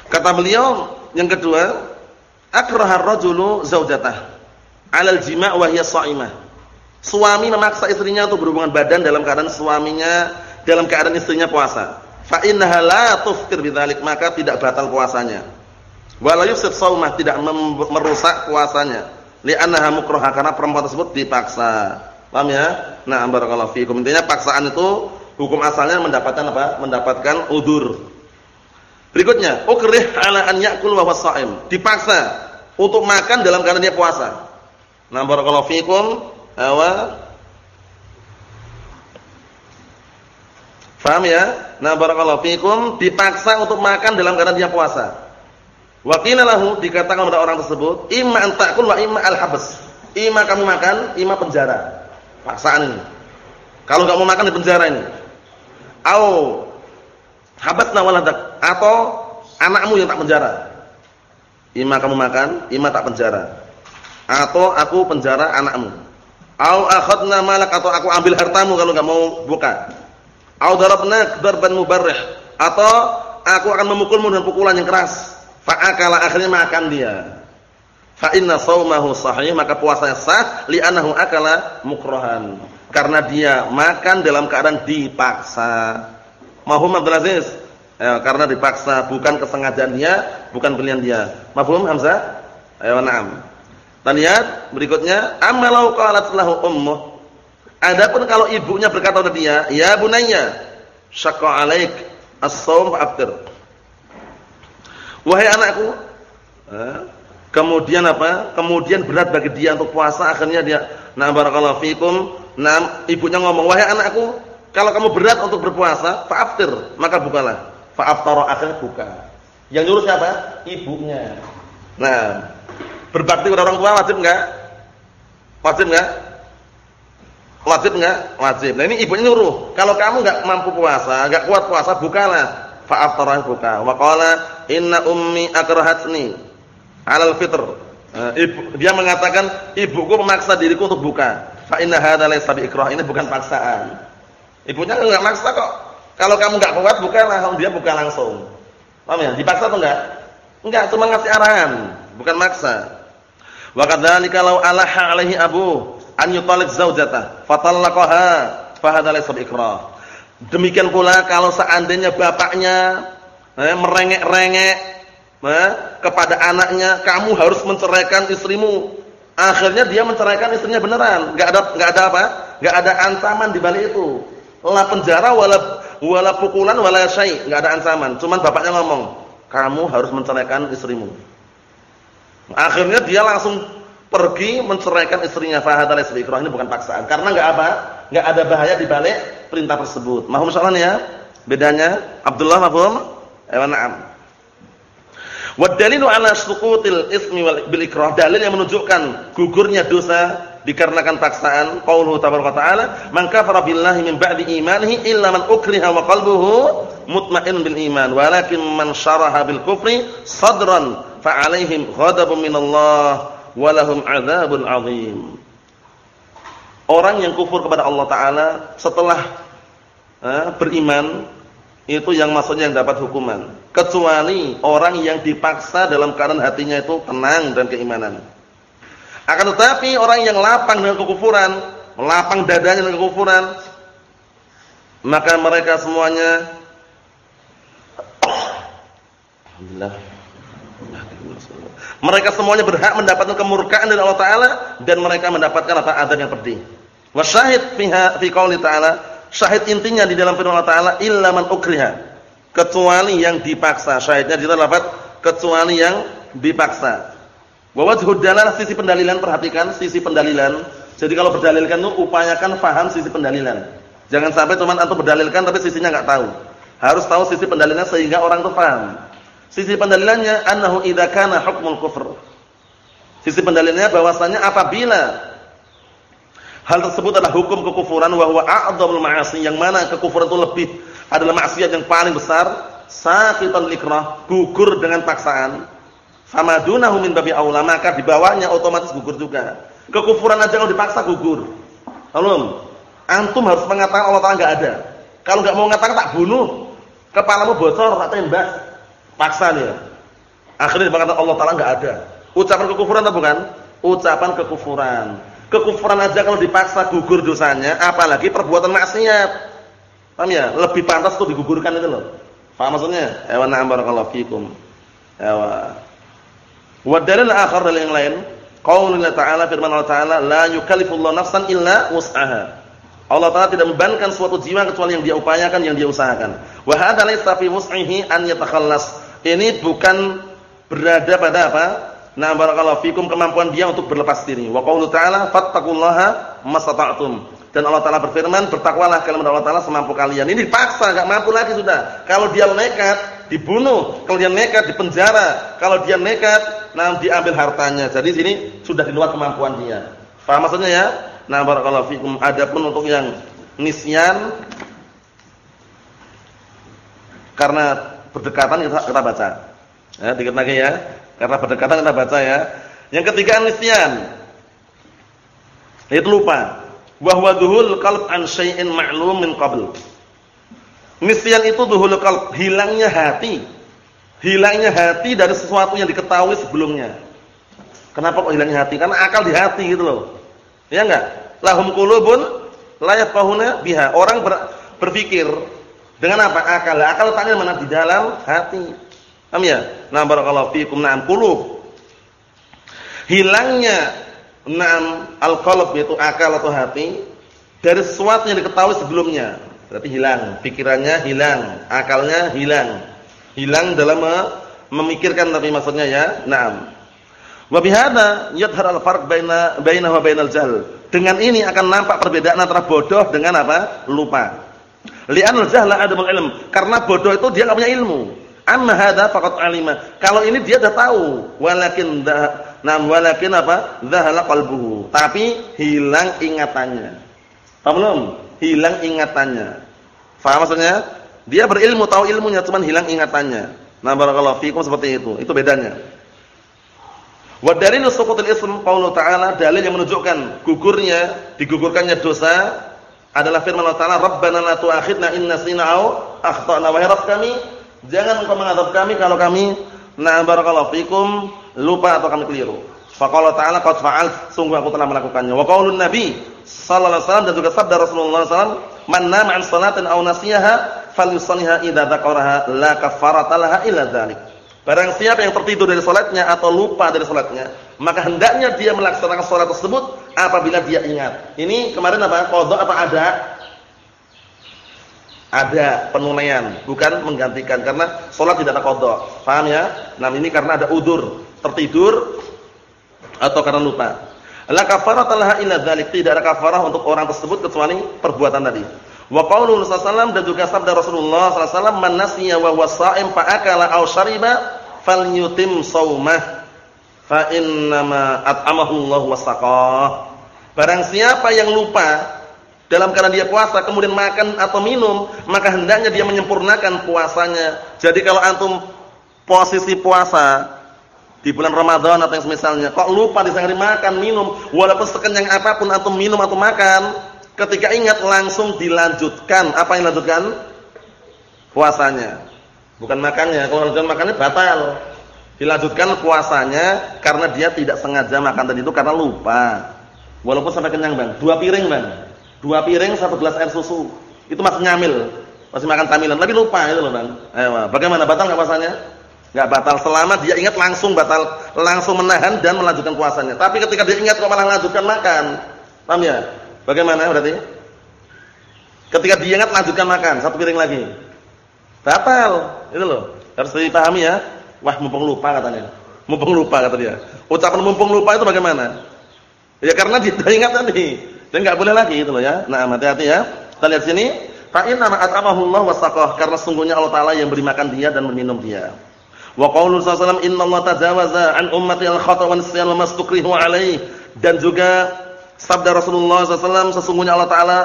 S1: Kata beliau yang kedua, akrahar rajulu zaujatah jima' wa hiya sha'imah. Suami memaksa istrinya untuk berhubungan badan dalam keadaan suaminya dalam keadaan istrinya puasa. Fa innaha la tuftir bidzalik, maka tidak batal puasanya. Wala yufsid shaumah, tidak merusak puasanya. Li'annaha mukraha karena perempuan tersebut dipaksa. Paham ya? Nah, barakallahu fiikum. Intinya paksaan itu hukum asalnya mendapatkan apa? Mendapatkan udur. Berikutnya, ukrih ala an ya'kul wa huwa Dipaksa untuk makan dalam keadaan dia puasa. Nah barakallahu fikum. Awa. Faham ya? Nah barakallahu fikum dipaksa untuk makan dalam keadaan dia puasa. Wa lahu dikatakan kepada orang tersebut, imma an ta'kul wa imma al-habs. Imma kamu makan, imma penjara. Paksaan ini. Kalau enggak mau makan di penjara ini. Au habasna waladak atau anakmu yang tak penjara. Ima kamu makan, ima tak penjara atau aku penjara anakmu. Au akhadna malak atau aku ambil hartamu kalau enggak mau buka. Au darabna darban mubarrih atau aku akan memukulmu dengan pukulan yang keras. Fa akala akhirnya makan dia. Fa inna shaumahu sahih maka puasanya sah li'annahu akala mukrahan. Karena dia makan dalam keadaan dipaksa. Mahum Abdul Aziz. Ya, karena dipaksa, bukan kesengajaan dia, bukan pilihan dia. Mahum Hamzah? Ayo na'am. Dan lihat berikutnya, amalau qalat lahu ummuh. Adapun kalau ibunya berkata kepada dia, "Ya bunayya, syaqqa 'alaik as-shaum fa'aftir." Wahai anakku, eh, kemudian apa? Kemudian berat bagi dia untuk puasa, akhirnya dia, "Na barakallahu fikum." Nah, ibunya ngomong, "Wahai anakku, kalau kamu berat untuk berpuasa, fa'aftir." Maka bukalah. Fa'aftara akhirnya buka. Yang nyuruh siapa? Ibunya. Nah, Berbakti kepada orang tua wajib enggak? Wajib enggak? Wajib enggak? Wajib. Nah ini ibunya nyuruh, kalau kamu enggak mampu puasa, enggak kuat puasa, bukalah. Fa'aftarah buka. Wa qala inna ummi akrahatni 'alal fitr. Nah, ibu, dia mengatakan ibuku memaksa diriku untuk buka. Fa inna hadza laysa ikrah. Ini bukan paksaan. Ibunya enggak maksa kok. Kalau kamu enggak kuat bukalah, dia buka langsung. Paham ya? Dipaksa atau enggak? Enggak, cuma ngasih arahan, bukan maksa. Wa kadzalika law alaha alaihi abu an yutalik zaujatah fatallaqaha fa hadza laysa ikrah. Demikian pula kalau seandainya bapaknya eh, merengek-rengek eh, kepada anaknya, kamu harus menceraikan istrimu. Akhirnya dia menceraikan istrinya beneran, enggak ada enggak ada apa? Enggak ada ancaman di balik itu. La penjara wala wala pukulan wala syai, enggak ada ancaman. Cuman bapaknya ngomong, "Kamu harus menceraikan istrimu." Akhirnya dia langsung pergi menceraikan istrinya. Fahadal istri ikrah ini bukan paksaan. Karena enggak apa? Enggak ada bahaya di balik perintah tersebut. Mahum soalan ya? Bedanya Abdullah mafhum? Ayo na'am. Wa ala suqutil ismi bil ikrah. Dalil yang menunjukkan gugurnya dosa dikarenakan paksaan qauluhu tabaraka taala man kafara billahi min ba'di imanihi illa man ukriha wa qalbuhu mutmain bil iman walakin man syaraha bil kufri sadran fa alaihim ghadabun minallah wa lahum adzabun azim. Orang yang kufur kepada Allah taala setelah eh, beriman itu yang maksudnya yang dapat hukuman. Kecuali orang yang dipaksa dalam keadaan hatinya itu tenang dan keimanan. Akan tetapi orang yang lapang dengan kekufuran, lapang dadanya dengan kekufuran, maka mereka semuanya Alhamdulillah mereka semuanya berhak mendapatkan kemurkaan dari Allah taala dan mereka mendapatkan apa adab yang pedih. Wasyahid fi qouli ta'ala syahid intinya di dalam firman Allah Taala illa man ukriha. Kecuali yang dipaksa. Syahidnya di dalam lafaz kecuali yang dipaksa. Wa wajhud sisi pendalilan perhatikan sisi pendalilan. Jadi kalau berdalilkan itu upayakan faham sisi pendalilan. Jangan sampai cuma antum berdalilkan tapi sisinya enggak tahu. Harus tahu sisi pendalilannya sehingga orang itu paham sisi pendalilannya annahu idza kana hukmul kufr. Sisi pendalilannya bahwasanya apabila Hal tersebut adalah hukum kekufuran wa huwa a'dhamul ma'asi yang mana kekufuran itu lebih adalah maksiat yang paling besar, saqitan likrah, gugur dengan paksaan. Famadunahu min babi aula maka di bawahnya otomatis gugur juga. Kekufuran aja kalau dipaksa gugur. Belum. Antum harus mengatakan Allah Taala enggak ada. Kalau enggak mau mengatakan tak bunuh. Kepalamu bocor tak tembak. Paksa dia. Akhirnya dikatakan Allah Taala enggak ada. Ucapan kekufuran atau bukan? Ucapan kekufuran. Kekufuran aja kalau dipaksa gugur dosanya, apalagi perbuatan maksiat. Paham ya? Lebih pantas tuh digugurkan itu loh. Paham maksudnya? Ewa na'am barakallahu fikum. Ewa. Wa dalil akhar dari yang lain, qaulullah ta'ala firman Allah Ta'ala, la yukallifullahu nafsan illa wus'aha. Allah Ta'ala tidak membebankan suatu jiwa kecuali yang dia upayakan, yang dia usahakan. Wa hadza laysa an yatakhallas. Ini bukan berada pada apa? Nah barakallahu fikum kemampuan dia untuk berlepas diri. Wa qaulu ta'ala fattaqullaha mastata'tum. Dan Allah Taala berfirman, bertakwalah kalian kepada Allah Taala semampu kalian. Ini dipaksa, enggak mampu lagi sudah. Kalau dia nekat, dibunuh. Kalau dia nekat, dipenjara. Kalau dia nekat, nah diambil hartanya. Jadi sini sudah di luar kemampuan dia. Paham maksudnya ya? Nah barakallahu fikum. Adapun untuk yang nisyan karena berdekatan kita, kita baca. Ya, dikit lagi ya. Karena berdekatan kita baca ya. Yang ketiga nisyan. Itu lupa. Wa huwa dhuhul qalb an syai'in ma'lum min qabl. Nisyan itu dhuhul qalb, hilangnya hati. Hilangnya hati dari sesuatu yang diketahui sebelumnya. Kenapa kok hilangnya hati? Karena akal di hati gitu loh. Ya enggak? Lahum qulubun la yafqahuna biha. Orang ber, berpikir dengan apa? Akal. Akal letaknya mana? Di dalam hati. Paham ya? Nah barakallahu fiikum na'am qulub. Hilangnya na'am al-qalb yaitu akal atau hati dari sesuatu yang diketahui sebelumnya. Berarti hilang, pikirannya hilang, akalnya hilang. Hilang dalam memikirkan tapi maksudnya ya. Naam. Wa bihadza yadhhar al-farq baina bainahu wa bainal jahl. Dengan ini akan nampak perbedaan antara bodoh dengan apa? Lupa. Li'anal jahla adamul ilm. Karena bodoh itu dia enggak punya ilmu. Amma hadza faqat alima. Kalau ini dia sudah tahu, walakin nam walakin apa? Dzahala qalbuhu. Tapi hilang ingatannya. Paham belum? Hilang ingatannya. Faham maksudnya? Dia berilmu, tahu ilmunya, cuman hilang ingatannya. Nah, barakallahu fikum seperti itu. Itu bedanya. Wa dalilu suqutul ism qaulu ta'ala dalil yang menunjukkan gugurnya, digugurkannya dosa adalah firman Allah Ta'ala, "Rabbana la tu'akhidna in nasina aw akhtana." Wahai Rabb kami, Jangan engkau mengadab kami kalau kami na barakallahu fikum lupa atau kami keliru. Faqala ta'ala qad fa'al sungguh aku telah melakukannya. Wa qaulun nabi sallallahu alaihi wasallam dan juga sabda Rasulullah sallallahu man nama 'an salatin aw nasiyaha falyusalliha idza dzakaraha la kafarata laha illa dzalik. Barang siapa yang tertidur dari salatnya atau lupa dari salatnya, maka hendaknya dia melaksanakan salat tersebut apabila dia ingat. Ini kemarin apa? Qadha apa ada? Ada penunaian, bukan menggantikan karena salat tidak ada qadha. Paham ya? Nah, ini karena ada udur, tertidur atau karena lupa. La kafarata laha illa tidak ada kafarah untuk orang tersebut kecuali perbuatan tadi. Wa qaulul dan juga sabda Rasulullah sallallahu alaihi wasallam man nasiya wa huwa fa aw shariba fa innama at'amahu Allah wa. Barang yang lupa dalam keadaan dia puasa kemudian makan atau minum, maka hendaknya dia menyempurnakan puasanya. Jadi kalau antum posisi puasa di bulan Ramadan atau yang semisalnya, kok lupa di hari makan, minum, walaupun sekenyang apa pun antum minum atau makan, ketika ingat langsung dilanjutkan. Apa yang dilanjutkan? Puasanya. Bukan makannya. Kalau lanjutkan makannya batal. Dilanjutkan puasanya karena dia tidak sengaja makan tadi itu karena lupa. Walaupun sampai kenyang, Bang. Dua piring, Bang. Dua piring satu gelas air susu. Itu masih nyamil. Masih makan tamilan, tapi lupa itu loh, Bang. Ayo, bagaimana batal enggak puasanya? Enggak batal selama dia ingat langsung batal, langsung menahan dan melanjutkan puasanya. Tapi ketika dia ingat kok malah lanjutkan makan. Paham ya? Bagaimana berarti? Ketika dia ingat lanjutkan makan, satu piring lagi. Batal. Itu loh. Harus dipahami ya. Wah, mumpung lupa katanya. Mumpung lupa kata dia. Ucapan mumpung lupa itu bagaimana? Ya karena dia ingat tadi. Dan enggak boleh lagi itu loh ya. Nah, hati-hati ya. Kita lihat sini. Fa inna ma at'amahu Allah wa saqah karena sungguhnya Allah taala yang beri makan dia dan meminum dia. Wa qaulul sallallahu inna Allah tajawaza an ummati al-khata wa nisyan mastukrihu alaih dan juga sabda Rasulullah SAW sesungguhnya Allah taala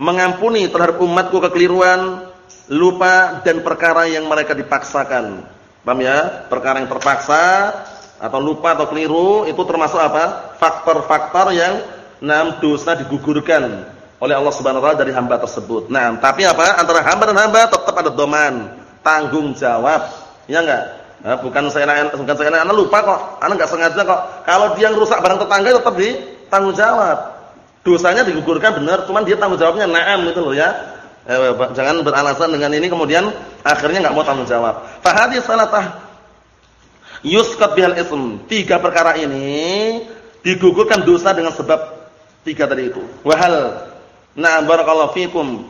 S1: mengampuni terhadap umatku kekeliruan lupa dan perkara yang mereka dipaksakan. Paham ya? Perkara yang terpaksa atau lupa atau keliru itu termasuk apa? Faktor-faktor yang enam dosa digugurkan oleh Allah Subhanahu wa taala dari hamba tersebut. Nah, tapi apa? Antara hamba dan hamba tetap ada doman, tanggung jawab. Ya enggak? Nah, bukan saya bukan saya anak lupa kok, anak enggak sengaja kok. Kalau dia rusak barang tetangga tetap di tanggung jawab. Dosanya digugurkan benar, cuman dia tanggung jawabnya na'am itu loh ya. Eh, jangan beralasan dengan ini kemudian akhirnya enggak mau tanggung jawab. Fa hadhihi salatah yusqat bihal ism. Tiga perkara ini digugurkan dosa dengan sebab tiga tadi itu. Wahal na'am barakallahu fikum.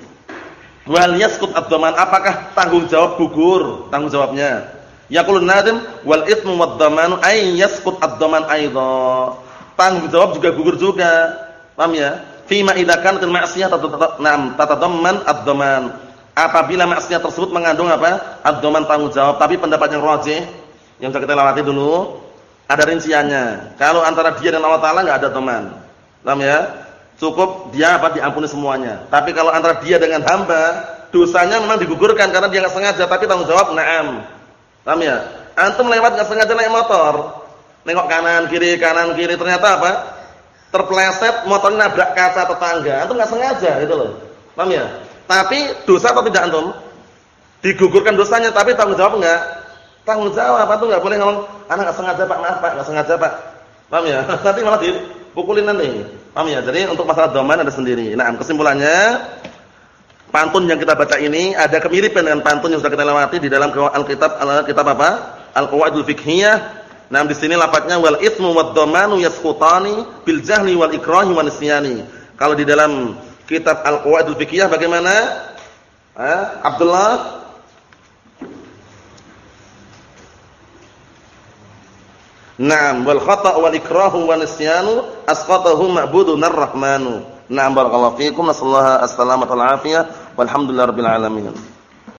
S1: Wal yasqut ad-dhaman. Apakah tanggung jawab gugur tanggung jawabnya? Yaqulun nadim wal itsmu wad-dhamanu ay yasqut ad-dhaman aidha. Tanggung jawab juga gugur juga. Paham ya? Fima idza kanat al-ma'siyah na'am tatadamman ad-dhaman. Apabila maksiat tersebut mengandung apa? Ad-dhaman tanggung jawab. Tapi pendapat yang rajih yang sudah kita lewati dulu ada rinciannya. Kalau antara dia dan Allah taala enggak ada dhaman. Paham ya? Cukup dia apa diampuni semuanya. Tapi kalau antara dia dengan hamba, dosanya memang digugurkan karena dia enggak sengaja, tapi tanggung jawab na'am. Paham ya? Antum lewat enggak sengaja naik motor. Nengok kanan kiri kanan kiri ternyata apa? terpleset motor nabrak kaca tetangga, antum nggak sengaja gitu loh. Paham ya? Tapi dosa atau tidak antum? Digugurkan dosanya tapi tanggung jawab enggak? Tanggung jawab, antum enggak boleh ngomong, anak enggak sengaja Pak, maaf Pak, enggak sengaja Pak. Paham ya? Nanti malah dipukulin nanti. Paham ya? Jadi untuk masalah domain ada sendiri. Nah, kesimpulannya pantun yang kita baca ini ada kemiripan dengan pantun yang sudah kita lewati di dalam Alkitab Alkitab apa? Al-Qawaidul Fiqhiyah Nah, di sini lafadznya wal itsmu wad dhamanu yasqutani bil jahli wal ikrahi wan nisyani. Kalau di dalam kitab Al-Qawaidul Fiqhiyah bagaimana? Eh, Abdullah Naam wal khata' wal ikrahu wan nisyanu asqatahu ma'budun ar-rahmanu. Naam barakallahu fiikum. Nasallahu as-salamata wal afiyah. Walhamdulillahirabbil alamin.